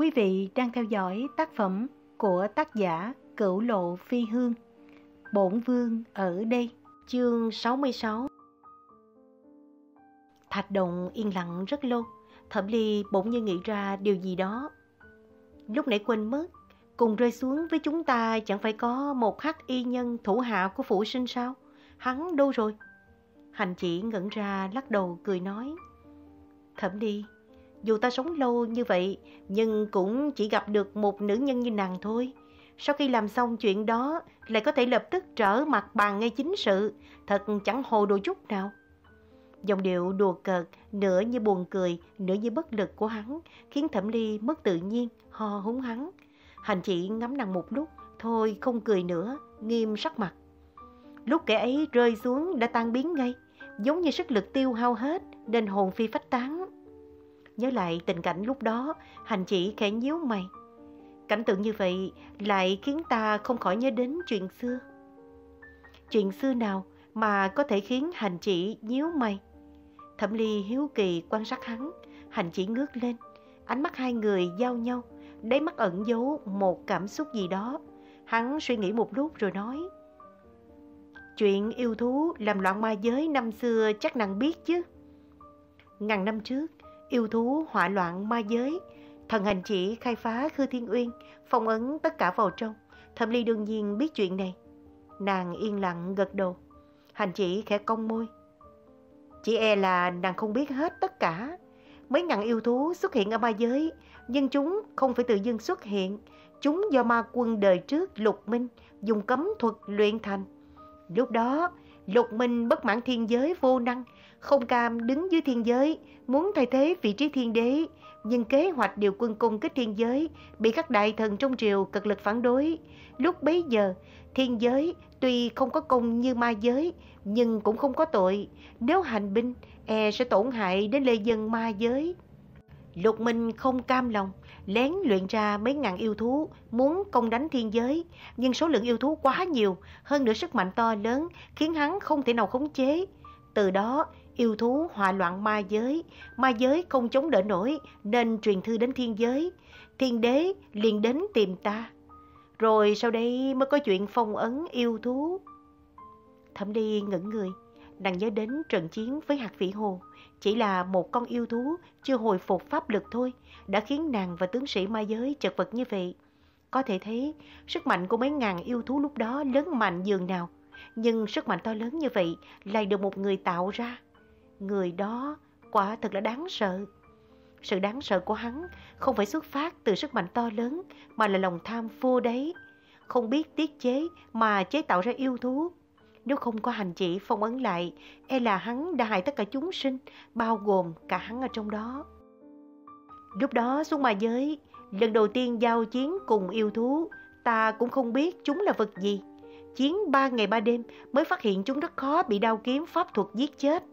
Quý vị đang theo dõi tác phẩm của tác giả Cửu Lộ Phi Hương. Bổn Vương ở đây, chương 66. Thạch động yên lặng rất lâu, Thẩm Ly bỗng như nghĩ ra điều gì đó. Lúc nãy quên mất, cùng rơi xuống với chúng ta chẳng phải có một hắc y nhân thủ hạ của phụ sinh sao? Hắn đâu rồi? Hành chỉ ngẩn ra lắc đầu cười nói. Thẩm Ly, dù ta sống lâu như vậy, nhưng cũng chỉ gặp được một nữ nhân như nàng thôi. Sau khi làm xong chuyện đó, lại có thể lập tức trở mặt bàn ngay chính sự, thật chẳng hồ đồ chút nào. Dòng điệu đùa cợt, nửa như buồn cười, nửa như bất lực của hắn, khiến Thẩm Ly mất tự nhiên, ho húng hắn. Hành chỉ ngắm nàng một lúc, thôi không cười nữa, nghiêm sắc mặt. Lúc kẻ ấy rơi xuống đã tan biến ngay, giống như sức lực tiêu hao hết, nên hồn phi phách tán. Nhớ lại tình cảnh lúc đó, hành chỉ khẽ nhíu mày. Cảnh tượng như vậy lại khiến ta không khỏi nhớ đến chuyện xưa. Chuyện xưa nào mà có thể khiến hành chỉ nhíu mày? Thẩm Ly hiếu kỳ quan sát hắn, hành chỉ ngước lên. Ánh mắt hai người giao nhau, đáy mắt ẩn giấu một cảm xúc gì đó. Hắn suy nghĩ một lúc rồi nói. Chuyện yêu thú làm loạn ma giới năm xưa chắc nàng biết chứ. Ngàn năm trước, yêu thú hỏa loạn ma giới, thần hành chỉ khai phá Khư Thiên Uyên, phong ấn tất cả vào trong. Thẩm Ly đương nhiên biết chuyện này. Nàng yên lặng gật đầu. Hành chỉ khẽ cong môi. Chỉ e là nàng không biết hết tất cả. Mấy ngàn yêu thú xuất hiện ở ma giới, nhưng chúng không phải tự dưng xuất hiện. Chúng do ma quân đời trước lục minh dùng cấm thuật luyện thành. Lúc đó, lục minh bất mãn thiên giới vô năng, không cam đứng dưới thiên giới, muốn thay thế vị trí thiên đế, nhưng kế hoạch điều quân cung kích thiên giới bị các đại thần trong triều cực lực phản đối. Lúc bấy giờ, thiên giới tuy không có công như ma giới, nhưng cũng không có tội. Nếu hành binh, e sẽ tổn hại đến lê dân ma giới. Lục Minh không cam lòng, lén luyện ra mấy ngàn yêu thú, muốn công đánh thiên giới. Nhưng số lượng yêu thú quá nhiều, hơn nữa sức mạnh to lớn, khiến hắn không thể nào khống chế. Từ đó, yêu thú hòa loạn ma giới, ma giới không chống đỡ nổi nên truyền thư đến thiên giới. Thiên đế liền đến tìm ta. Rồi sau đây mới có chuyện phong ấn yêu thú. Thẩm Ly ngẩn người, nàng nhớ đến trận chiến với hạt vĩ hồ. Chỉ là một con yêu thú chưa hồi phục pháp lực thôi, đã khiến nàng và tướng sĩ ma giới chật vật như vậy. Có thể thấy, sức mạnh của mấy ngàn yêu thú lúc đó lớn mạnh dường nào. Nhưng sức mạnh to lớn như vậy lại được một người tạo ra. Người đó quả thật là đáng sợ. Sự đáng sợ của hắn không phải xuất phát từ sức mạnh to lớn mà là lòng tham vô đấy. Không biết tiết chế mà chế tạo ra yêu thú. Nếu không có hành chỉ phong ấn lại, e là hắn đã hại tất cả chúng sinh, bao gồm cả hắn ở trong đó. Lúc đó xuống ma giới, lần đầu tiên giao chiến cùng yêu thú, ta cũng không biết chúng là vật gì. Chiến ba ngày ba đêm mới phát hiện chúng rất khó bị đao kiếm pháp thuật giết chết.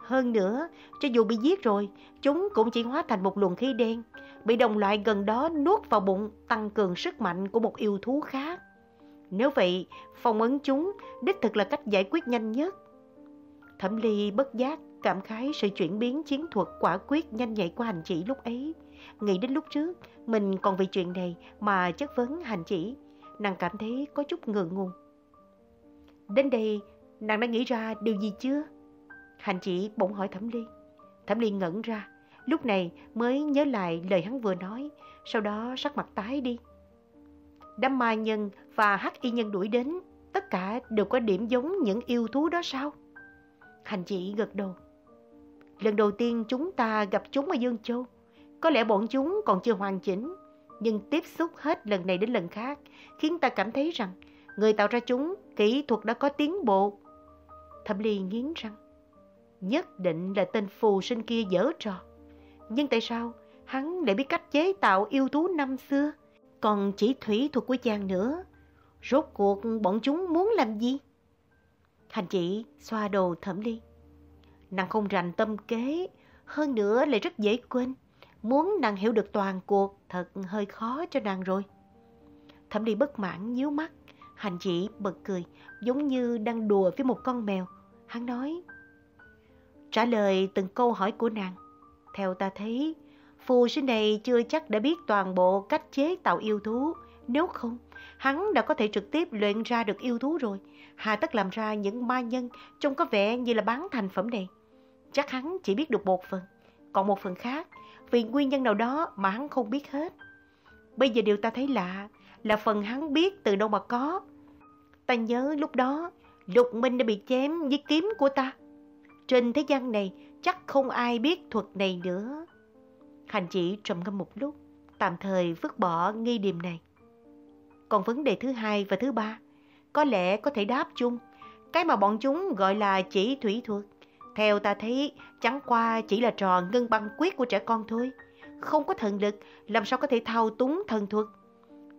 Hơn nữa, cho dù bị giết rồi, chúng cũng chỉ hóa thành một luồng khí đen, bị đồng loại gần đó nuốt vào bụng tăng cường sức mạnh của một yêu thú khác. Nếu vậy, phong ấn chúng đích thực là cách giải quyết nhanh nhất. Thẩm Ly bất giác cảm khái sự chuyển biến chiến thuật quả quyết nhanh nhạy của hành chỉ lúc ấy. Nghĩ đến lúc trước, mình còn vì chuyện này mà chất vấn hành chỉ, nàng cảm thấy có chút ngượng ngùng. Đến đây, nàng đã nghĩ ra điều gì chưa? Hành chỉ bỗng hỏi Thẩm Ly. Thẩm Ly ngẩn ra, lúc này mới nhớ lại lời hắn vừa nói, sau đó sắc mặt tái đi. Đám ma nhân và hắc y nhân đuổi đến, tất cả đều có điểm giống những yêu thú đó sao? Hành chỉ gật đầu. Lần đầu tiên chúng ta gặp chúng ở Dương Châu, có lẽ bọn chúng còn chưa hoàn chỉnh, nhưng tiếp xúc hết lần này đến lần khác khiến ta cảm thấy rằng người tạo ra chúng kỹ thuật đã có tiến bộ. Thẩm Ly nghiến răng. Nhất định là tên phù sinh kia dở trò. Nhưng tại sao hắn lại biết cách chế tạo yêu thú năm xưa? Còn chỉ thủy thuật của chàng nữa. Rốt cuộc bọn chúng muốn làm gì? Hành chị xoa đầu thẩm ly. Nàng không rành tâm kế, hơn nữa lại rất dễ quên. Muốn nàng hiểu được toàn cuộc thật hơi khó cho nàng rồi. Thẩm ly bất mãn nhíu mắt, hành chỉ bật cười, giống như đang đùa với một con mèo. Hắn nói, trả lời từng câu hỏi của nàng. Theo ta thấy, phù sinh này chưa chắc đã biết toàn bộ cách chế tạo yêu thú. Nếu không, hắn đã có thể trực tiếp luyện ra được yêu thú rồi. Hà tất làm ra những ma nhân trông có vẻ như là bán thành phẩm này. Chắc hắn chỉ biết được một phần, còn một phần khác vì nguyên nhân nào đó mà hắn không biết hết. Bây giờ điều ta thấy lạ là phần hắn biết từ đâu mà có. Ta nhớ lúc đó Lục Minh đã bị chém với kiếm của ta. Trên thế gian này chắc không ai biết thuật này nữa. Hành chỉ trầm ngâm một lúc, tạm thời vứt bỏ nghi điểm này. Còn vấn đề thứ hai và thứ ba, có lẽ có thể đáp chung. Cái mà bọn chúng gọi là chỉ thủy thuật. Theo ta thấy, chẳng qua chỉ là trò ngân băng quyết của trẻ con thôi. Không có thần lực, làm sao có thể thao túng thần thuật.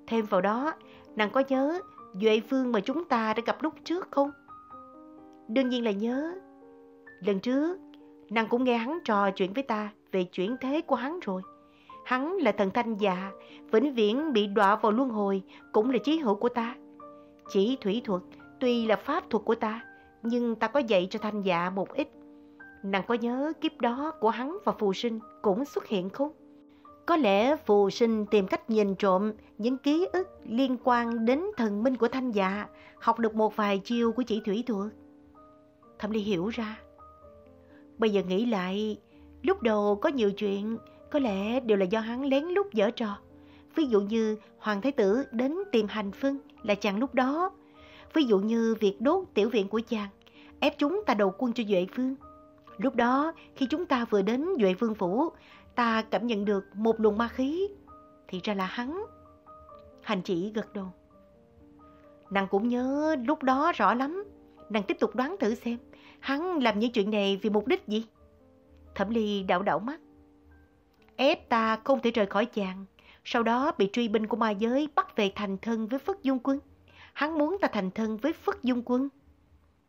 Thêm vào đó, nàng có nhớ Duệ Phương mà chúng ta đã gặp lúc trước không? Đương nhiên là nhớ. Lần trước, nàng cũng nghe hắn trò chuyện với ta về chuyển thế của hắn rồi. Hắn là thần thanh già, vĩnh viễn bị đọa vào luân hồi, cũng là chí hữu của ta. Chỉ thủy thuật, tuy là pháp thuật của ta, nhưng ta có dạy cho thanh dạ một ít. Nàng có nhớ kiếp đó của hắn và phù sinh cũng xuất hiện không? Có lẽ phù sinh tìm cách nhìn trộm những ký ức liên quan đến thần minh của thanh dạ, học được một vài chiêu của chỉ thủy thuật. Thẩm Ly hiểu ra. Bây giờ nghĩ lại, lúc đầu có nhiều chuyện, có lẽ đều là do hắn lén lút dở trò. Ví dụ như Hoàng Thái Tử đến tìm hành phân là chàng lúc đó. Ví dụ như việc đốt tiểu viện của chàng, ép chúng ta đầu quân cho Duệ Vương. Lúc đó, khi chúng ta vừa đến Duệ Vương Phủ, ta cảm nhận được một luồng ma khí. Thì ra là hắn. Hành chỉ gật đầu. Nàng cũng nhớ lúc đó rõ lắm. Nàng tiếp tục đoán thử xem. Hắn làm những chuyện này vì mục đích gì? Thẩm Ly đảo đảo mắt. Ép ta không thể rời khỏi chàng. Sau đó bị truy binh của ma giới bắt về thành thân với Phất Dung Quân. Hắn muốn ta thành thân với Phất Dung Quân.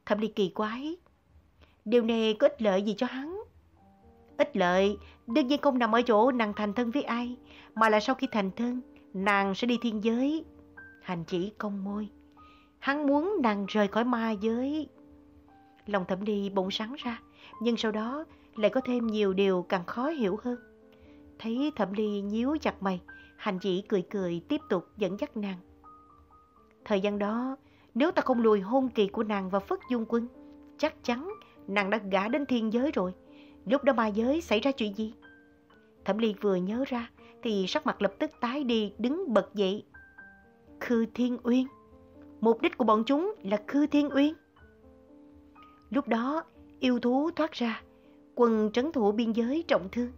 Thẩm Ly kỳ quái. Điều này có ích lợi gì cho hắn? Ích lợi, đương nhiên không nằm ở chỗ nàng thành thân với ai, mà là sau khi thành thân, nàng sẽ đi thiên giới. Hành chỉ công môi. Hắn muốn nàng rời khỏi ma giới. Lòng thẩm đi bỗng sáng ra, nhưng sau đó lại có thêm nhiều điều càng khó hiểu hơn. Thấy thẩm ly nhíu chặt mày, hành chỉ cười cười tiếp tục dẫn dắt nàng. Thời gian đó, nếu ta không lùi hôn kỳ của nàng và Phất Dung Quân, chắc chắn nàng đã gả đến thiên giới rồi. Lúc đó ma giới xảy ra chuyện gì? Thẩm Ly vừa nhớ ra thì sắc mặt lập tức tái đi đứng bật dậy. Khư Thiên Uyên. Mục đích của bọn chúng là Khư Thiên Uyên. Lúc đó, yêu thú thoát ra, quân trấn thủ biên giới trọng thương.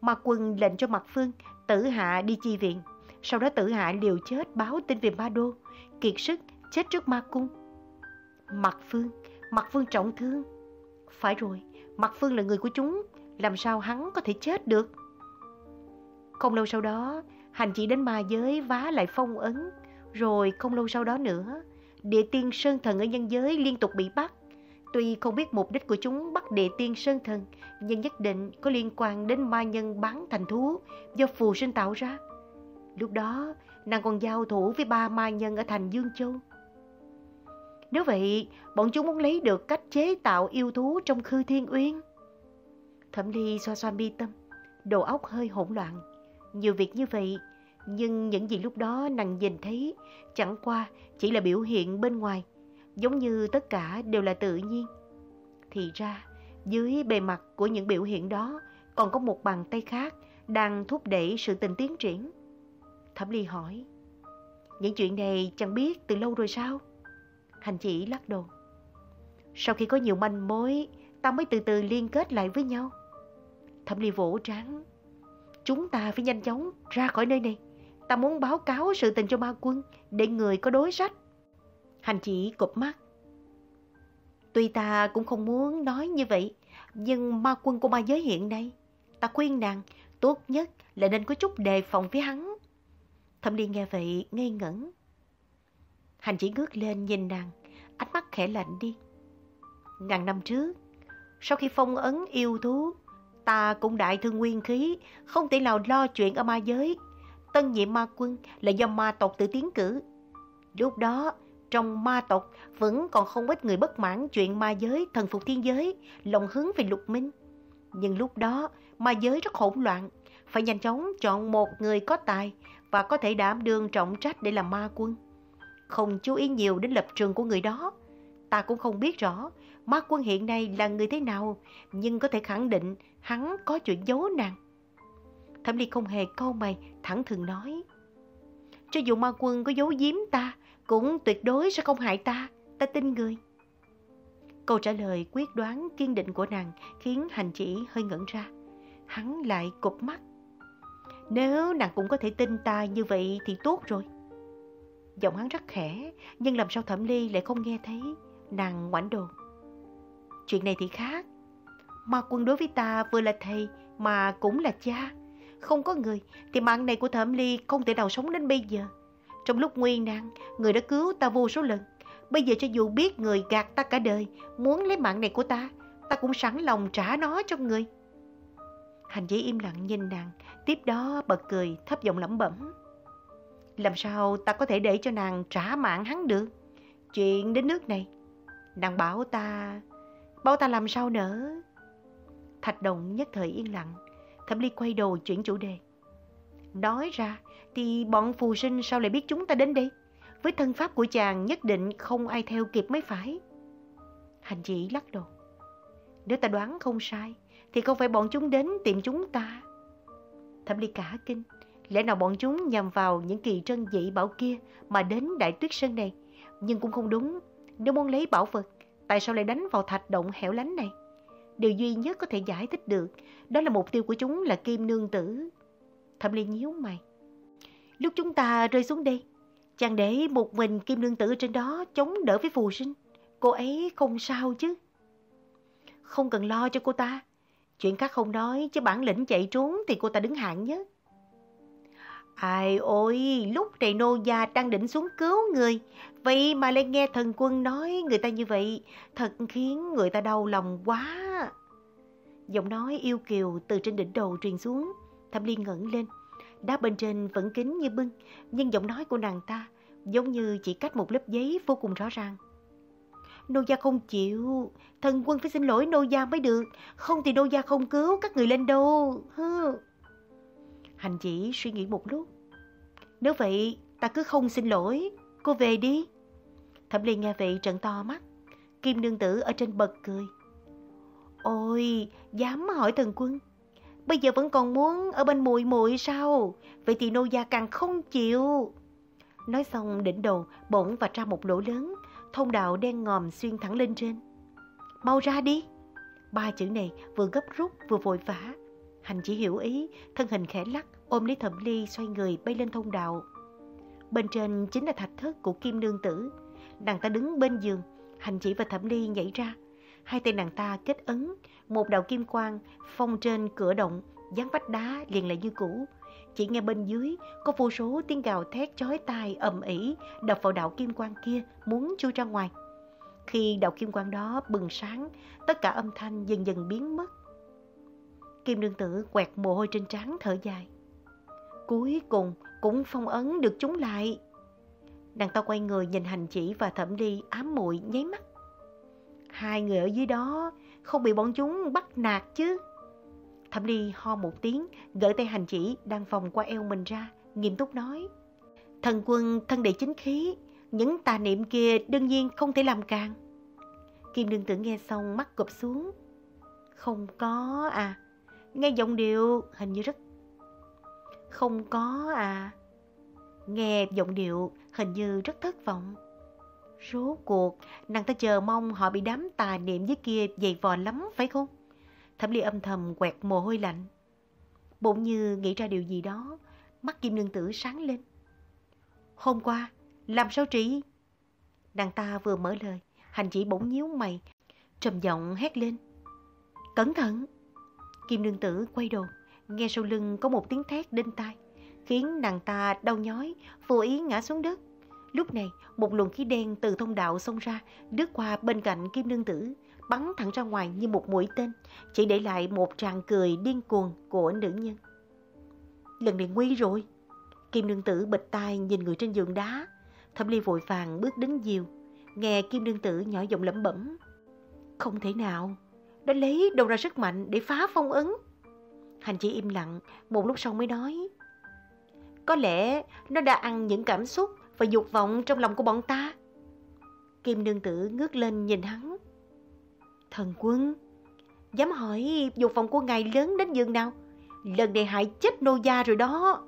Mà quân lệnh cho Mặt Phương tử hạ đi chi viện. Sau đó tử hạ liều chết báo tin về Ma Đô, kiệt sức chết trước ma cung. Mặt Phương, Mặt Phương trọng thương. Phải rồi, Mặt Phương là người của chúng, làm sao hắn có thể chết được? Không lâu sau đó, hành chỉ đến ma giới vá lại phong ấn. Rồi không lâu sau đó nữa, địa tiên sơn thần ở nhân giới liên tục bị bắt. Tuy không biết mục đích của chúng bắt địa tiên sơn thần, nhưng nhất định có liên quan đến ma nhân bán thành thú do phù sinh tạo ra. Lúc đó, nàng còn giao thủ với ba ma nhân ở thành Dương Châu. Nếu vậy, bọn chúng muốn lấy được cách chế tạo yêu thú trong khư thiên uyên. Thẩm Ly xoa xoa mi tâm, đầu óc hơi hỗn loạn. Nhiều việc như vậy, nhưng những gì lúc đó nàng nhìn thấy chẳng qua chỉ là biểu hiện bên ngoài, giống như tất cả đều là tự nhiên. Thì ra, dưới bề mặt của những biểu hiện đó còn có một bàn tay khác đang thúc đẩy sự tình tiến triển. Thẩm Ly hỏi, những chuyện này chẳng biết từ lâu rồi sao? Hành chỉ lắc đầu. Sau khi có nhiều manh mối, ta mới từ từ liên kết lại với nhau. Thẩm Ly vỗ trán. Chúng ta phải nhanh chóng ra khỏi nơi này. Ta muốn báo cáo sự tình cho ma quân để người có đối sách. Hành chỉ cụp mắt. Tuy ta cũng không muốn nói như vậy, nhưng ma quân của ma giới hiện nay, ta khuyên nàng tốt nhất là nên có chút đề phòng với hắn. Thẩm liên nghe vậy ngây ngẩn. Hành chỉ ngước lên nhìn nàng, ánh mắt khẽ lạnh đi. Ngàn năm trước, sau khi phong ấn yêu thú, ta cũng đại thương nguyên khí, không thể nào lo chuyện ở ma giới. Tân nhiệm ma quân là do ma tộc tự tiến cử. Lúc đó, trong ma tộc vẫn còn không ít người bất mãn chuyện ma giới thần phục thiên giới, lòng hướng về lục minh. Nhưng lúc đó, ma giới rất hỗn loạn, phải nhanh chóng chọn một người có tài và có thể đảm đương trọng trách để làm ma quân. Không chú ý nhiều đến lập trường của người đó. Ta cũng không biết rõ ma quân hiện nay là người thế nào, nhưng có thể khẳng định hắn có chuyện giấu nàng. Thẩm Ly không hề câu mày, thẳng thừng nói. Cho dù ma quân có giấu giếm ta, cũng tuyệt đối sẽ không hại ta, ta tin người. Câu trả lời quyết đoán kiên định của nàng khiến hành chỉ hơi ngẩn ra. Hắn lại cụp mắt. Nếu nàng cũng có thể tin ta như vậy thì tốt rồi. Giọng hắn rất khẽ, nhưng làm sao thẩm ly lại không nghe thấy. Nàng ngoảnh đồ. Chuyện này thì khác. Ma quân đối với ta vừa là thầy mà cũng là cha. Không có người thì mạng này của thẩm ly không thể nào sống đến bây giờ. Trong lúc nguy nan, người đã cứu ta vô số lần. Bây giờ cho dù biết người gạt ta cả đời, muốn lấy mạng này của ta, ta cũng sẵn lòng trả nó cho người. Hành giấy im lặng nhìn nàng, tiếp đó bật cười, thấp giọng lẩm bẩm. Làm sao ta có thể để cho nàng trả mạng hắn được? Chuyện đến nước này, nàng bảo ta, bảo ta làm sao nữa? Thạch đồng nhất thời yên lặng, thẩm ly quay đầu chuyển chủ đề. Nói ra thì bọn phù sinh sao lại biết chúng ta đến đây? Với thân pháp của chàng nhất định không ai theo kịp mới phải. Hành chỉ lắc đầu. Nếu ta đoán không sai, thì không phải bọn chúng đến tìm chúng ta. Thẩm ly cả kinh, lẽ nào bọn chúng nhằm vào những kỳ trân dị bảo kia mà đến Đại Tuyết Sơn này? Nhưng cũng không đúng, nếu muốn lấy bảo vật, tại sao lại đánh vào thạch động hẻo lánh này? Điều duy nhất có thể giải thích được, đó là mục tiêu của chúng là Kim Nương Tử. Thẩm ly nhíu mày. Lúc chúng ta rơi xuống đây, chàng để một mình Kim Nương Tử trên đó chống đỡ với phù sinh. Cô ấy không sao chứ? Không cần lo cho cô ta. Chuyện khác không nói, chứ bản lĩnh chạy trốn thì cô ta đứng hạng nhất. Ai ôi, lúc này nô gia đang định xuống cứu người. Vậy mà lại nghe thần quân nói người ta như vậy, thật khiến người ta đau lòng quá. Giọng nói yêu kiều từ trên đỉnh đầu truyền xuống, Thẩm Liên ngẩng lên. Đá bên trên vẫn kín như bưng, nhưng giọng nói của nàng ta giống như chỉ cách một lớp giấy vô cùng rõ ràng. Nô gia không chịu, thần quân phải xin lỗi nô gia mới được, không thì nô gia không cứu các người lên đâu. Hừ. Hành chỉ suy nghĩ một lúc. Nếu vậy, ta cứ không xin lỗi, cô về đi. Thẩm Liên nghe vậy trận to mắt, Kim nương tử ở trên bật cười. Ôi, dám hỏi thần quân, bây giờ vẫn còn muốn ở bên muội muội sao? Vậy thì nô gia càng không chịu. Nói xong đỉnh đầu bỗng và ra một lỗ lớn, thông đạo đen ngòm xuyên thẳng lên trên. Mau ra đi! Ba chữ này vừa gấp rút vừa vội vã. Hành chỉ hiểu ý, thân hình khẽ lắc, ôm lấy thẩm ly xoay người bay lên thông đạo. Bên trên chính là thạch thất của Kim Nương Tử. Nàng ta đứng bên giường, hành chỉ và thẩm ly nhảy ra. Hai tay nàng ta kết ấn, một đạo kim quang phong trên cửa động, dán vách đá liền lại như cũ. Chỉ nghe bên dưới có vô số tiếng gào thét chói tai ầm ĩ đập vào đạo kim quang kia muốn chui ra ngoài. Khi đạo kim quang đó bừng sáng, tất cả âm thanh dần dần biến mất. Kim nương tử quẹt mồ hôi trên trán thở dài. Cuối cùng cũng phong ấn được chúng lại. Nàng ta quay người nhìn hành chỉ và thẩm ly ám muội nháy mắt. Hai người ở dưới đó không bị bọn chúng bắt nạt chứ. Thẩm Ly ho một tiếng, gỡ tay hành chỉ đang vòng qua eo mình ra, nghiêm túc nói. Thần quân thân đệ chính khí, những tà niệm kia đương nhiên không thể làm càng. Kim đương tử nghe xong mắt cụp xuống. Không có à, nghe giọng điệu hình như rất... Không có à, nghe giọng điệu hình như rất thất vọng. Rốt cuộc, nàng ta chờ mong họ bị đám tà niệm dưới kia dày vò lắm phải không? Thẩm Ly âm thầm quẹt mồ hôi lạnh. Bỗng như nghĩ ra điều gì đó, mắt Kim Nương Tử sáng lên. Hôm qua, làm sao trị? Nàng ta vừa mở lời, hành chỉ bỗng nhíu mày, trầm giọng hét lên. Cẩn thận! Kim Nương Tử quay đầu, nghe sau lưng có một tiếng thét đinh tai, khiến nàng ta đau nhói, vô ý ngã xuống đất. Lúc này, một luồng khí đen từ thông đạo xông ra, đứt qua bên cạnh Kim Nương Tử, bắn thẳng ra ngoài như một mũi tên, chỉ để lại một tràng cười điên cuồng của nữ nhân. Lần này nguy rồi. Kim Nương Tử bịch tai nhìn người trên giường đá. Thẩm Ly vội vàng bước đến diều, nghe Kim Nương Tử nhỏ giọng lẩm bẩm. Không thể nào, đã lấy đâu ra sức mạnh để phá phong ấn. Hành chỉ im lặng, một lúc sau mới nói. Có lẽ nó đã ăn những cảm xúc và dục vọng trong lòng của bọn ta. Kim nương tử ngước lên nhìn hắn. Thần quân, dám hỏi dục vọng của ngài lớn đến giường nào? Lần này hại chết nô gia rồi đó.